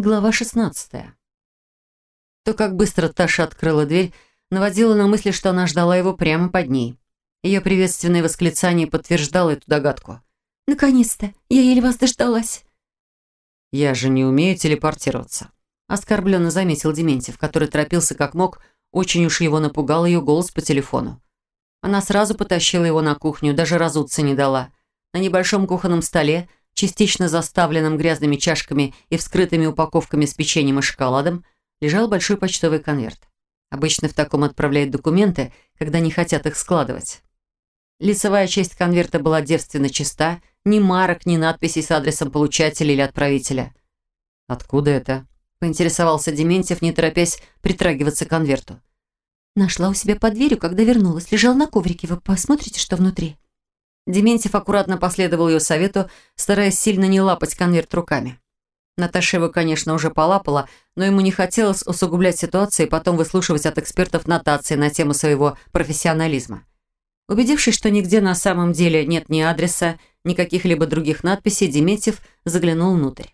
Глава 16. То, как быстро Таша открыла дверь, наводило на мысли, что она ждала его прямо под ней. Ее приветственное восклицание подтверждало эту догадку. «Наконец-то! Я еле вас дождалась!» «Я же не умею телепортироваться», – оскорбленно заметил Дементьев, который торопился как мог, очень уж его напугал ее голос по телефону. Она сразу потащила его на кухню, даже разуться не дала. На небольшом кухонном столе частично заставленном грязными чашками и вскрытыми упаковками с печеньем и шоколадом, лежал большой почтовый конверт. Обычно в таком отправляют документы, когда не хотят их складывать. Лицевая часть конверта была девственно чиста, ни марок, ни надписей с адресом получателя или отправителя. «Откуда это?» – поинтересовался Дементьев, не торопясь притрагиваться к конверту. «Нашла у себя под дверью, когда вернулась. Лежал на коврике. Вы посмотрите, что внутри?» Дементьев аккуратно последовал ее совету, стараясь сильно не лапать конверт руками. Наташа его, конечно, уже полапала, но ему не хотелось усугублять ситуацию и потом выслушивать от экспертов нотации на тему своего профессионализма. Убедившись, что нигде на самом деле нет ни адреса, ни каких-либо других надписей, Дементьев заглянул внутрь.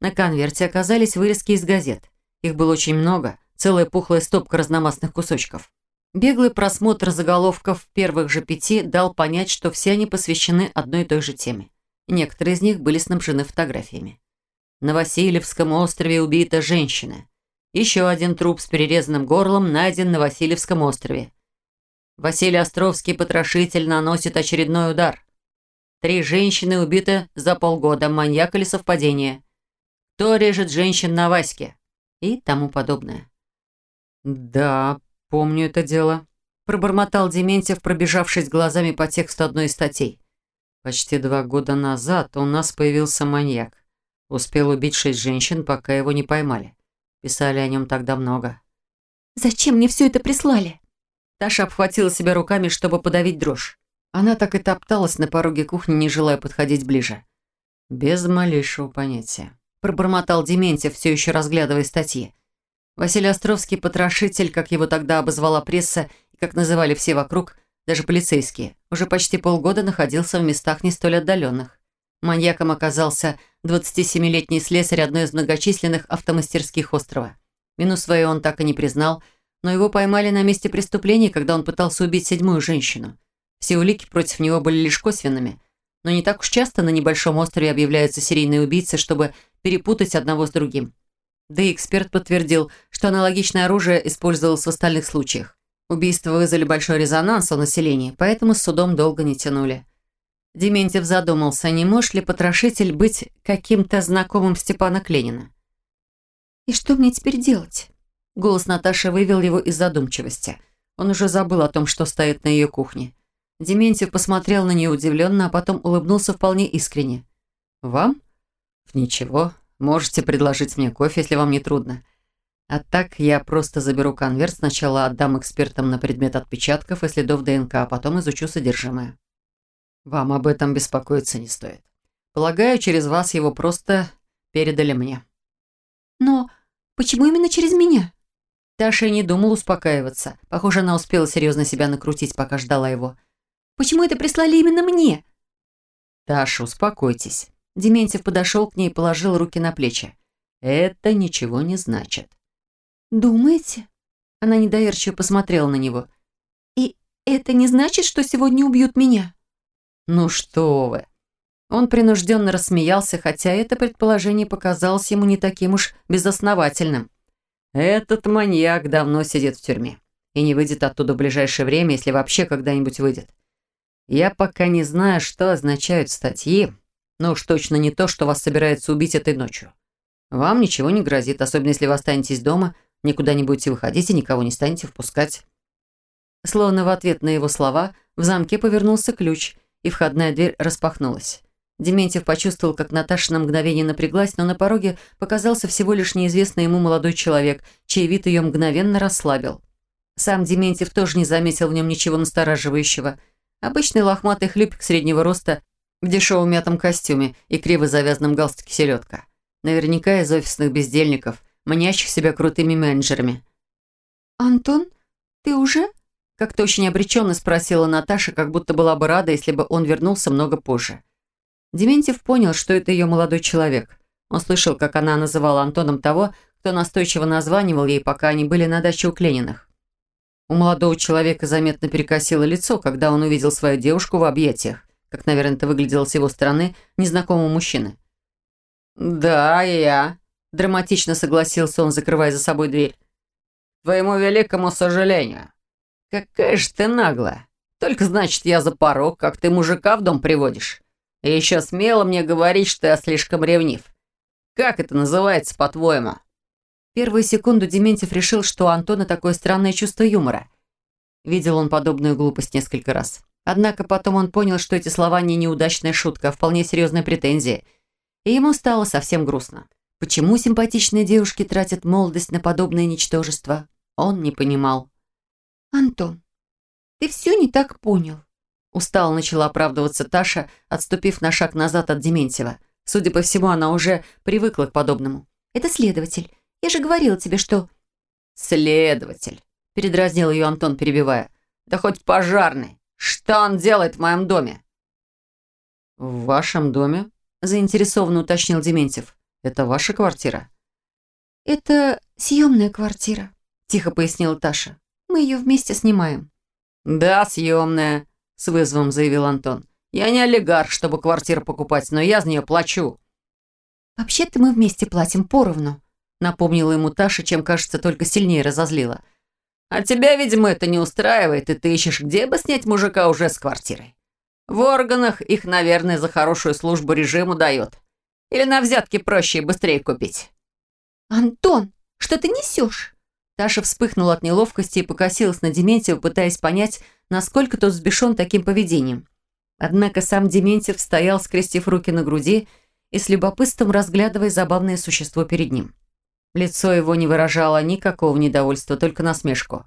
На конверте оказались вырезки из газет. Их было очень много, целая пухлая стопка разномастных кусочков. Беглый просмотр заголовков первых же пяти дал понять, что все они посвящены одной и той же теме. Некоторые из них были снабжены фотографиями. На Васильевском острове убита женщина. Еще один труп с перерезанным горлом найден на Васильевском острове. Василий Островский потрошитель наносит очередной удар. Три женщины убиты за полгода, маньяк или совпадение. Кто режет женщин на Ваське? И тому подобное. «Да, «Помню это дело», – пробормотал Дементьев, пробежавшись глазами по тексту одной из статей. «Почти два года назад у нас появился маньяк. Успел убить шесть женщин, пока его не поймали. Писали о нем тогда много». «Зачем мне все это прислали?» Таша обхватила себя руками, чтобы подавить дрожь. Она так и топталась на пороге кухни, не желая подходить ближе. «Без малейшего понятия», – пробормотал Дементьев, все еще разглядывая статьи. Василий Островский, потрошитель, как его тогда обозвала пресса и как называли все вокруг, даже полицейские, уже почти полгода находился в местах не столь отдаленных. Маньяком оказался 27-летний слесарь одной из многочисленных автомастерских острова. Вину свою он так и не признал, но его поймали на месте преступления, когда он пытался убить седьмую женщину. Все улики против него были лишь косвенными, но не так уж часто на небольшом острове объявляются серийные убийцы, чтобы перепутать одного с другим. Да и эксперт подтвердил, что аналогичное оружие использовалось в остальных случаях. Убийства вызвали большой резонанс у населения, поэтому с судом долго не тянули. Дементьев задумался, не может ли потрошитель быть каким-то знакомым Степана Кленина. «И что мне теперь делать?» Голос Наташи вывел его из задумчивости. Он уже забыл о том, что стоит на ее кухне. Дементьев посмотрел на нее удивленно, а потом улыбнулся вполне искренне. «Вам?» «Ничего. Можете предложить мне кофе, если вам не трудно. А так я просто заберу конверт, сначала отдам экспертам на предмет отпечатков и следов ДНК, а потом изучу содержимое. Вам об этом беспокоиться не стоит. Полагаю, через вас его просто передали мне. Но почему именно через меня? Таша не думала успокаиваться. Похоже, она успела серьезно себя накрутить, пока ждала его. Почему это прислали именно мне? Таша, успокойтесь. Дементьев подошел к ней и положил руки на плечи. «Это ничего не значит». «Думаете?» Она недоверчиво посмотрела на него. «И это не значит, что сегодня убьют меня?» «Ну что вы!» Он принужденно рассмеялся, хотя это предположение показалось ему не таким уж безосновательным. «Этот маньяк давно сидит в тюрьме и не выйдет оттуда в ближайшее время, если вообще когда-нибудь выйдет. Я пока не знаю, что означают статьи, но уж точно не то, что вас собирается убить этой ночью. Вам ничего не грозит, особенно если вы останетесь дома, никуда не будете выходить и никого не станете впускать». Словно в ответ на его слова в замке повернулся ключ, и входная дверь распахнулась. Дементьев почувствовал, как Наташа на мгновение напряглась, но на пороге показался всего лишь неизвестный ему молодой человек, чей вид ее мгновенно расслабил. Сам Дементьев тоже не заметил в нем ничего настораживающего. Обычный лохматый хлюпик среднего роста в дешевом мятом костюме и криво завязанном галстуке селедка. Наверняка из офисных бездельников, манящих себя крутыми менеджерами. «Антон, ты уже?» Как-то очень обреченно спросила Наташа, как будто была бы рада, если бы он вернулся много позже. Дементьев понял, что это ее молодой человек. Он слышал, как она называла Антоном того, кто настойчиво названивал ей, пока они были на даче у Клениных. У молодого человека заметно перекосило лицо, когда он увидел свою девушку в объятиях, как, наверное, это выглядело с его стороны незнакомого мужчины. «Да, я», – драматично согласился он, закрывая за собой дверь. «Твоему великому сожалению. Какая же ты наглая. Только, значит, я за порог, как ты мужика в дом приводишь. И еще смело мне говорить, что я слишком ревнив. Как это называется, по-твоему?» Первую секунду Дементьев решил, что у Антона такое странное чувство юмора. Видел он подобную глупость несколько раз. Однако потом он понял, что эти слова не неудачная шутка, а вполне серьезная претензия. И ему стало совсем грустно. Почему симпатичные девушки тратят молодость на подобное ничтожество, он не понимал. «Антон, ты все не так понял», Устало начала оправдываться Таша, отступив на шаг назад от Дементьева. Судя по всему, она уже привыкла к подобному. «Это следователь. Я же говорила тебе, что...» «Следователь», — передразнил ее Антон, перебивая. «Да хоть пожарный. Что он делает в моем доме?» «В вашем доме?» — заинтересованно уточнил Дементьев. «Это ваша квартира?» «Это съемная квартира», — тихо пояснила Таша. «Мы ее вместе снимаем». «Да, съемная», — с вызовом заявил Антон. «Я не олигарх, чтобы квартиру покупать, но я за нее плачу». «Вообще-то мы вместе платим поровну», напомнила ему Таша, чем, кажется, только сильнее разозлила. «А тебя, видимо, это не устраивает, и ты ищешь, где бы снять мужика уже с квартирой. В органах их, наверное, за хорошую службу режиму дают. Или на взятки проще и быстрее купить». «Антон, что ты несешь?» Таша вспыхнула от неловкости и покосилась на Дементьева, пытаясь понять, насколько тот взбешен таким поведением. Однако сам Дементьев стоял, скрестив руки на груди и с любопытством разглядывая забавное существо перед ним. Лицо его не выражало никакого недовольства, только насмешку.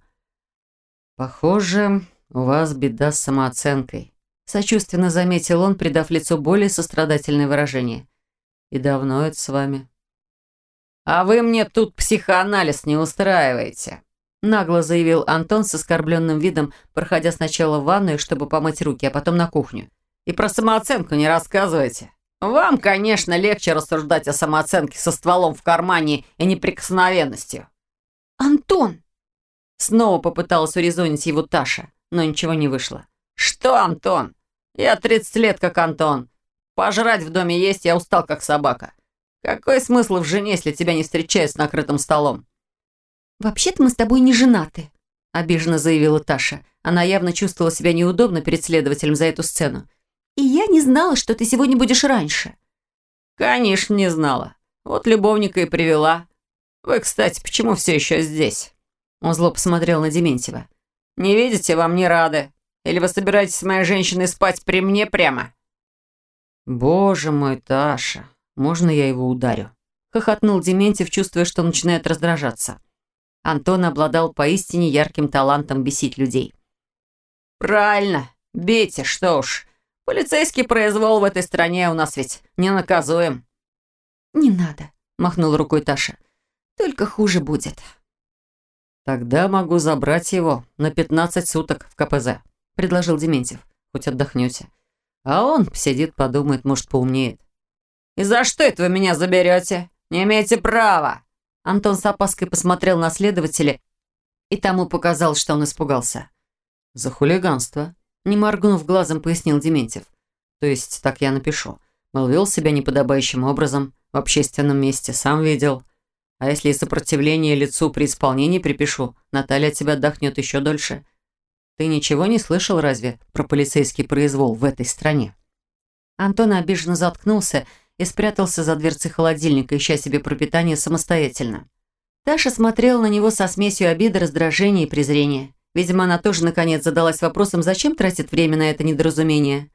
«Похоже, у вас беда с самооценкой», – сочувственно заметил он, придав лицу более сострадательное выражение. «И давно это с вами?» «А вы мне тут психоанализ не устраиваете», – нагло заявил Антон с оскорбленным видом, проходя сначала в ванную, чтобы помыть руки, а потом на кухню. «И про самооценку не рассказывайте. Вам, конечно, легче рассуждать о самооценке со стволом в кармане и неприкосновенностью. «Антон!» Снова попыталась урезонить его Таша, но ничего не вышло. «Что, Антон? Я 30 лет как Антон. Пожрать в доме есть, я устал как собака. Какой смысл в жене, если тебя не встречают с накрытым столом?» «Вообще-то мы с тобой не женаты», – обиженно заявила Таша. Она явно чувствовала себя неудобно перед следователем за эту сцену. И я не знала, что ты сегодня будешь раньше». «Конечно, не знала. Вот любовника и привела. Вы, кстати, почему все еще здесь?» Он зло посмотрел на Дементьева. «Не видите, вам не рады. Или вы собираетесь с моей женщиной спать при мне прямо?» «Боже мой, Таша, можно я его ударю?» Хохотнул Дементьев, чувствуя, что начинает раздражаться. Антон обладал поистине ярким талантом бесить людей. «Правильно. Бейте, что уж. Полицейский произвол в этой стране у нас ведь не наказуем». «Не надо», — махнул рукой Таша. «Только хуже будет». «Тогда могу забрать его на 15 суток в КПЗ», — предложил Дементьев. «Хоть отдохнете. А он сидит, подумает, может, поумнеет». «И за что это вы меня заберете? Не имеете права!» Антон с опаской посмотрел на следователя, и тому показалось, что он испугался. «За хулиганство», не моргнув глазом, пояснил Дементьев. То есть, так я напишу. Мол, вел себя неподобающим образом в общественном месте, сам видел. А если и сопротивление лицу при исполнении припишу, Наталья от тебя отдохнет еще дольше. Ты ничего не слышал разве про полицейский произвол в этой стране? Антон обиженно заткнулся и спрятался за дверцей холодильника, ища себе пропитание самостоятельно. Таша смотрела на него со смесью обиды, раздражения и презрения. Видимо, она тоже наконец задалась вопросом, зачем тратит время на это недоразумение.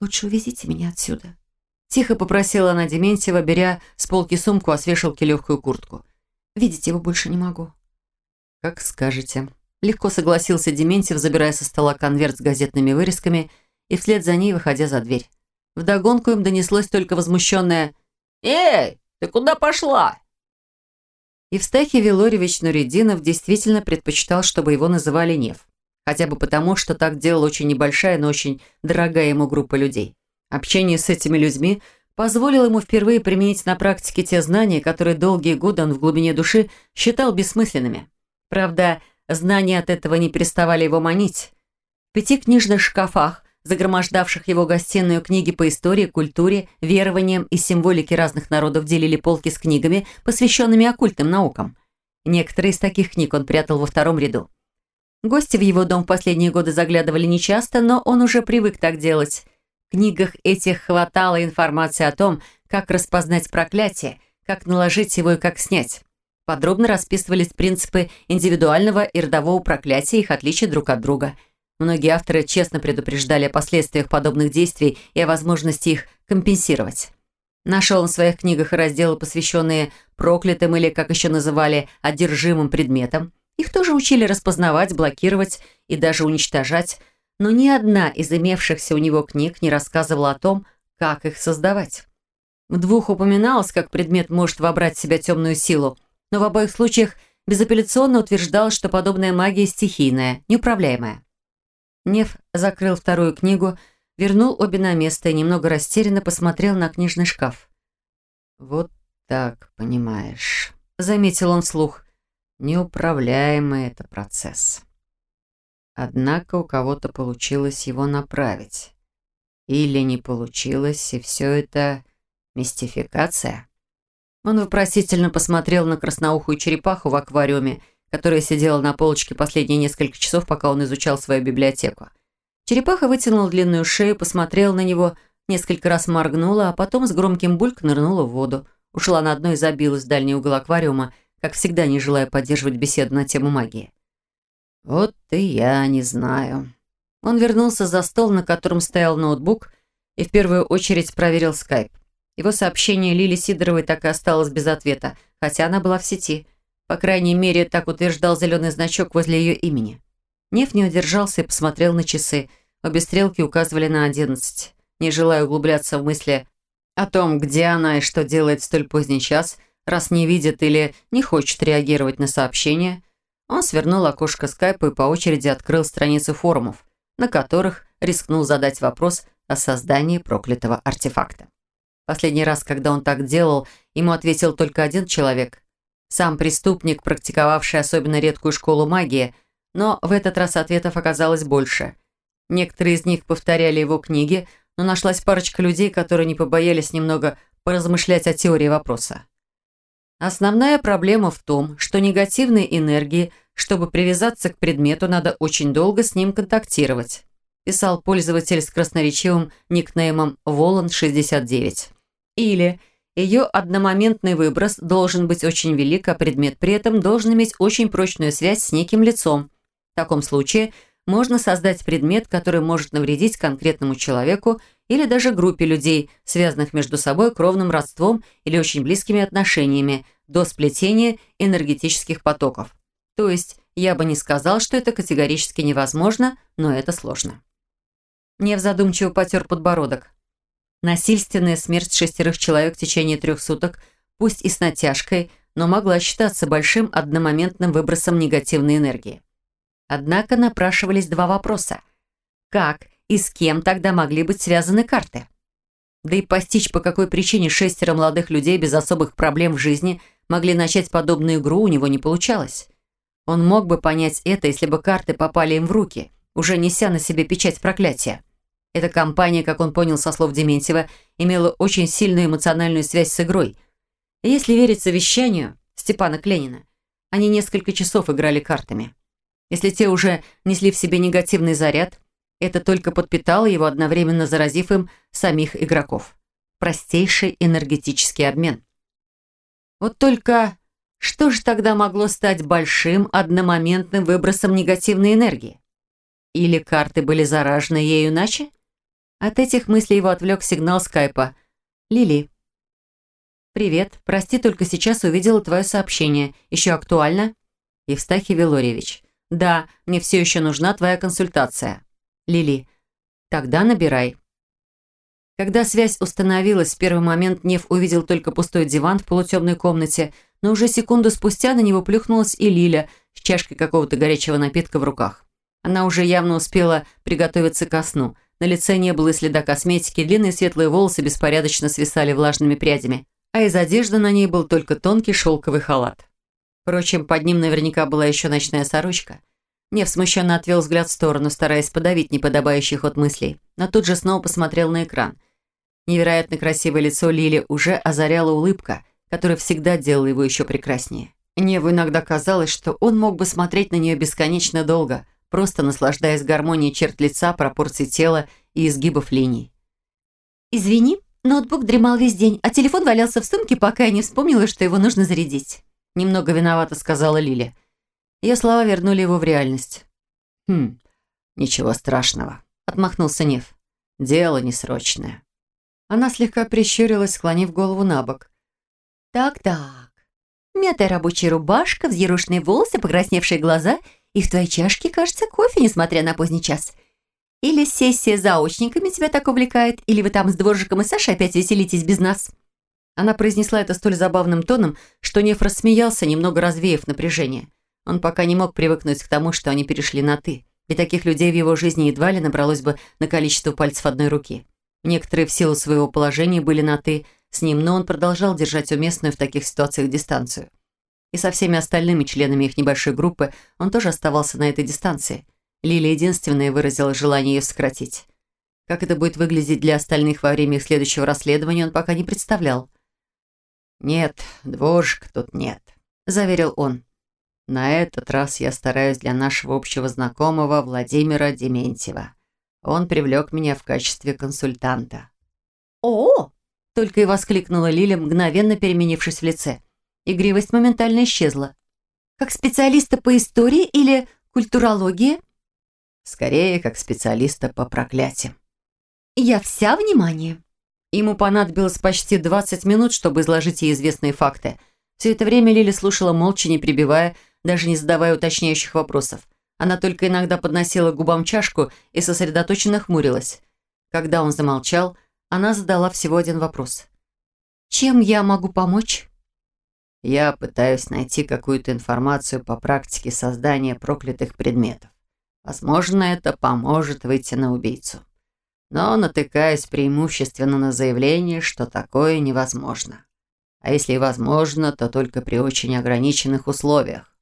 «Лучше увезите меня отсюда», – тихо попросила она Дементьева, беря с полки сумку, а с вешалки легкую куртку. «Видеть его больше не могу». «Как скажете». Легко согласился Дементьев, забирая со стола конверт с газетными вырезками и вслед за ней выходя за дверь. Вдогонку им донеслось только возмущенное «Эй, ты куда пошла?» Евстахий Вилорьевич Нуридинов действительно предпочитал, чтобы его называли Нев. Хотя бы потому, что так делала очень небольшая, но очень дорогая ему группа людей. Общение с этими людьми позволил ему впервые применить на практике те знания, которые долгие годы он в глубине души считал бессмысленными. Правда, знания от этого не переставали его манить. В пяти книжных шкафах, загромождавших его гостиную книги по истории, культуре, верованиям и символике разных народов делили полки с книгами, посвященными оккультным наукам. Некоторые из таких книг он прятал во втором ряду. Гости в его дом в последние годы заглядывали нечасто, но он уже привык так делать. В книгах этих хватало информации о том, как распознать проклятие, как наложить его и как снять. Подробно расписывались принципы индивидуального и родового проклятия и их отличия друг от друга. Многие авторы честно предупреждали о последствиях подобных действий и о возможности их компенсировать. Нашел он в своих книгах разделы, посвященные проклятым или, как еще называли, одержимым предметам – их тоже учили распознавать, блокировать и даже уничтожать, но ни одна из имевшихся у него книг не рассказывала о том, как их создавать. В двух упоминалось, как предмет может вобрать в себя темную силу, но в обоих случаях безапелляционно утверждалось, что подобная магия стихийная, неуправляемая. Нев закрыл вторую книгу, вернул обе на место и немного растерянно посмотрел на книжный шкаф. «Вот так, понимаешь», — заметил он вслух. Неуправляемый это процесс. Однако у кого-то получилось его направить. Или не получилось, и все это мистификация. Он вопросительно посмотрел на красноухую черепаху в аквариуме, которая сидела на полочке последние несколько часов, пока он изучал свою библиотеку. Черепаха вытянула длинную шею, посмотрела на него, несколько раз моргнула, а потом с громким бульк нырнула в воду. Ушла на дно и забилась в дальний угол аквариума, как всегда не желая поддерживать беседу на тему магии. «Вот и я не знаю». Он вернулся за стол, на котором стоял ноутбук, и в первую очередь проверил скайп. Его сообщение Лили Сидоровой так и осталось без ответа, хотя она была в сети. По крайней мере, так утверждал зеленый значок возле ее имени. Нев не удержался и посмотрел на часы. Обе стрелки указывали на одиннадцать. Не желая углубляться в мысли о том, где она и что делает в столь поздний час – раз не видит или не хочет реагировать на сообщения, он свернул окошко скайпа и по очереди открыл страницы форумов, на которых рискнул задать вопрос о создании проклятого артефакта. Последний раз, когда он так делал, ему ответил только один человек. Сам преступник, практиковавший особенно редкую школу магии, но в этот раз ответов оказалось больше. Некоторые из них повторяли его книги, но нашлась парочка людей, которые не побоялись немного поразмышлять о теории вопроса. Основная проблема в том, что негативной энергии, чтобы привязаться к предмету, надо очень долго с ним контактировать, писал пользователь с красноречивым никнеймом Волан69. Или ее одномоментный выброс должен быть очень велик, а предмет при этом должен иметь очень прочную связь с неким лицом. В таком случае можно создать предмет, который может навредить конкретному человеку или даже группе людей, связанных между собой кровным родством или очень близкими отношениями, до сплетения энергетических потоков. То есть я бы не сказал, что это категорически невозможно, но это сложно. Нев задумчиво потер подбородок. Насильственная смерть шестерых человек в течение трех суток, пусть и с натяжкой, но могла считаться большим одномоментным выбросом негативной энергии. Однако напрашивались два вопроса. Как и с кем тогда могли быть связаны карты. Да и постичь, по какой причине шестеро молодых людей без особых проблем в жизни могли начать подобную игру, у него не получалось. Он мог бы понять это, если бы карты попали им в руки, уже неся на себе печать проклятия. Эта компания, как он понял со слов Дементьева, имела очень сильную эмоциональную связь с игрой. И если верить совещанию Степана Кленина, они несколько часов играли картами. Если те уже несли в себе негативный заряд, это только подпитало его, одновременно заразив им самих игроков. Простейший энергетический обмен. Вот только что же тогда могло стать большим одномоментным выбросом негативной энергии? Или карты были заражены ею иначе? От этих мыслей его отвлек сигнал скайпа. «Лили». «Привет. Прости, только сейчас увидела твое сообщение. Еще актуально?» «Евстахий Вилорьевич». «Да, мне все еще нужна твоя консультация». Лили. «Тогда набирай». Когда связь установилась, в первый момент Нев увидел только пустой диван в полутемной комнате, но уже секунду спустя на него плюхнулась и Лиля с чашкой какого-то горячего напитка в руках. Она уже явно успела приготовиться ко сну. На лице не было следа косметики, длинные светлые волосы беспорядочно свисали влажными прядями, а из одежды на ней был только тонкий шелковый халат. Впрочем, под ним наверняка была еще ночная сорочка. Нев смущенно отвел взгляд в сторону, стараясь подавить неподобающий ход мыслей, но тут же снова посмотрел на экран. Невероятно красивое лицо Лили уже озаряла улыбка, которая всегда делала его еще прекраснее. Неву иногда казалось, что он мог бы смотреть на нее бесконечно долго, просто наслаждаясь гармонией черт лица, пропорций тела и изгибов линий. «Извини, ноутбук дремал весь день, а телефон валялся в сумке, пока я не вспомнила, что его нужно зарядить». Немного виновата, сказала Лили. Ее слова вернули его в реальность. «Хм, ничего страшного», — отмахнулся Нев. «Дело несрочное». Она слегка прищурилась, склонив голову на бок. «Так-так. Мятая рабочая рубашка, взъерошенные волосы, покрасневшие глаза, и в твоей чашке, кажется, кофе, несмотря на поздний час. Или сессия с заочниками тебя так увлекает, или вы там с Дворжиком и Сашей опять веселитесь без нас». Она произнесла это столь забавным тоном, что Нев рассмеялся, немного развеяв напряжение. Он пока не мог привыкнуть к тому, что они перешли на «ты», ведь таких людей в его жизни едва ли набралось бы на количество пальцев одной руки. Некоторые в силу своего положения были на «ты» с ним, но он продолжал держать уместную в таких ситуациях дистанцию. И со всеми остальными членами их небольшой группы он тоже оставался на этой дистанции. Лилия единственная выразила желание ее сократить. Как это будет выглядеть для остальных во время их следующего расследования, он пока не представлял. «Нет, дворжик тут нет», – заверил он. «На этот раз я стараюсь для нашего общего знакомого Владимира Дементьева. Он привлек меня в качестве консультанта». «О!» – только и воскликнула Лиля, мгновенно переменившись в лице. Игривость моментально исчезла. «Как специалиста по истории или культурологии?» «Скорее, как специалиста по проклятиям». «Я вся внимание». Ему понадобилось почти 20 минут, чтобы изложить ей известные факты. Все это время Лили слушала молча, не прибивая, даже не задавая уточняющих вопросов. Она только иногда подносила к губам чашку и сосредоточенно хмурилась. Когда он замолчал, она задала всего один вопрос. «Чем я могу помочь?» «Я пытаюсь найти какую-то информацию по практике создания проклятых предметов. Возможно, это поможет выйти на убийцу» но натыкаясь преимущественно на заявление, что такое невозможно. А если и возможно, то только при очень ограниченных условиях.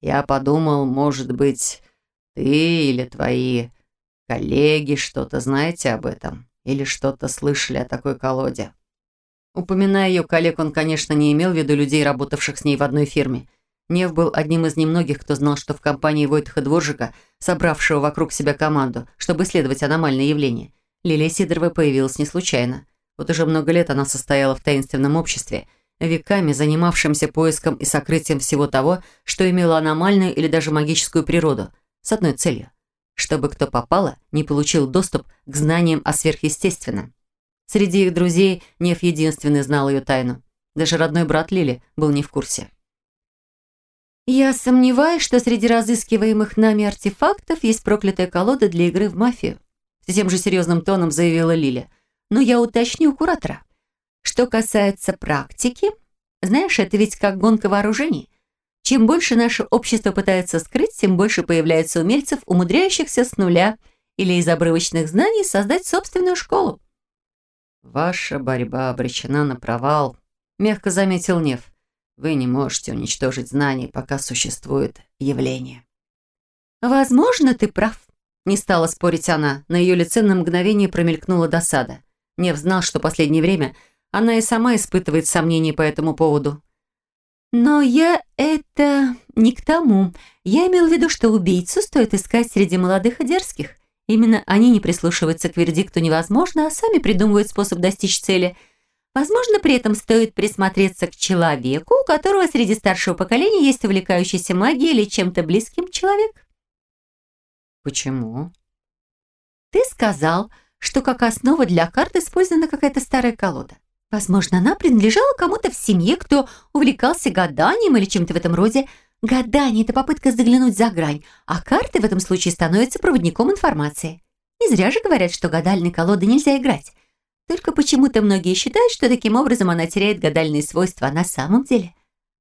Я подумал, может быть, ты или твои коллеги что-то знаете об этом или что-то слышали о такой колоде. Упоминая ее коллег, он, конечно, не имел в виду людей, работавших с ней в одной фирме. Нев был одним из немногих, кто знал, что в компании Войтаха Дворжика, собравшего вокруг себя команду, чтобы исследовать аномальные явления, Лилия Сидорова появилась не случайно. Вот уже много лет она состояла в таинственном обществе, веками занимавшемся поиском и сокрытием всего того, что имело аномальную или даже магическую природу, с одной целью – чтобы кто попало, не получил доступ к знаниям о сверхъестественном. Среди их друзей Нев единственный знал ее тайну. Даже родной брат Лили был не в курсе. «Я сомневаюсь, что среди разыскиваемых нами артефактов есть проклятая колода для игры в мафию», с тем же серьезным тоном заявила Лиля. «Но я уточню у куратора. Что касается практики, знаешь, это ведь как гонка вооружений. Чем больше наше общество пытается скрыть, тем больше появляется умельцев, умудряющихся с нуля или из обрывочных знаний создать собственную школу». «Ваша борьба обречена на провал», — мягко заметил Нев. «Вы не можете уничтожить знания, пока существует явление». «Возможно, ты прав», не стала спорить она. На ее лице на мгновение промелькнула досада. Нев знал, что последнее время она и сама испытывает сомнения по этому поводу. «Но я это не к тому. Я имел в виду, что убийцу стоит искать среди молодых и дерзких. Именно они не прислушиваются к вердикту невозможно, а сами придумывают способ достичь цели. Возможно, при этом стоит присмотреться к человеку, у которого среди старшего поколения есть увлекающийся магией или чем-то близким человек». «Почему?» «Ты сказал, что как основа для карт использована какая-то старая колода. Возможно, она принадлежала кому-то в семье, кто увлекался гаданием или чем-то в этом роде. Гадание – это попытка заглянуть за грань, а карты в этом случае становятся проводником информации. Не зря же говорят, что гадальной колоды нельзя играть. Только почему-то многие считают, что таким образом она теряет гадальные свойства, а на самом деле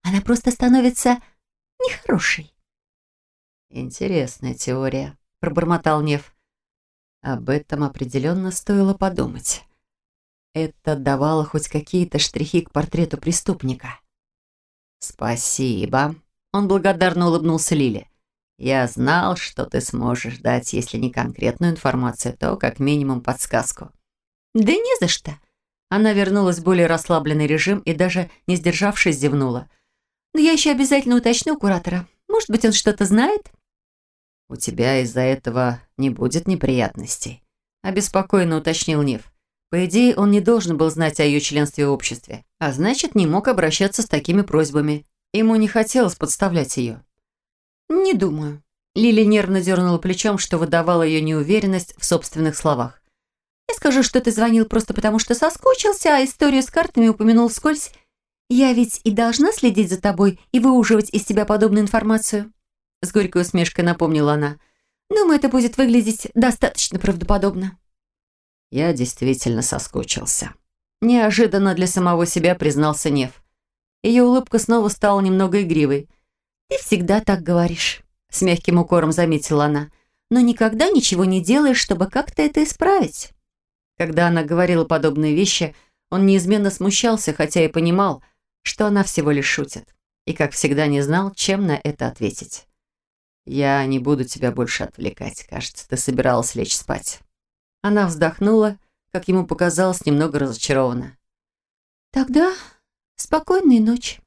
она просто становится нехорошей. Интересная теория пробормотал Нев. Об этом определенно стоило подумать. Это давало хоть какие-то штрихи к портрету преступника. «Спасибо», — он благодарно улыбнулся Лиле. «Я знал, что ты сможешь дать, если не конкретную информацию, то как минимум подсказку». «Да не за что». Она вернулась в более расслабленный режим и даже, не сдержавшись, зевнула. «Но я еще обязательно уточню у куратора. Может быть, он что-то знает?» «У тебя из-за этого не будет неприятностей», — обеспокоенно уточнил Нев. По идее, он не должен был знать о ее членстве в обществе, а значит, не мог обращаться с такими просьбами. Ему не хотелось подставлять ее. «Не думаю». Лили нервно дернула плечом, что выдавала ее неуверенность в собственных словах. «Я скажу, что ты звонил просто потому, что соскучился, а историю с картами упомянул вскользь. Я ведь и должна следить за тобой и выуживать из тебя подобную информацию». С горькой усмешкой напомнила она. «Думаю, это будет выглядеть достаточно правдоподобно». Я действительно соскучился. Неожиданно для самого себя признался Нев. Ее улыбка снова стала немного игривой. «Ты всегда так говоришь», — с мягким укором заметила она. «Но никогда ничего не делаешь, чтобы как-то это исправить». Когда она говорила подобные вещи, он неизменно смущался, хотя и понимал, что она всего лишь шутит. И, как всегда, не знал, чем на это ответить. «Я не буду тебя больше отвлекать. Кажется, ты собиралась лечь спать». Она вздохнула, как ему показалось, немного разочарованно. «Тогда спокойной ночи».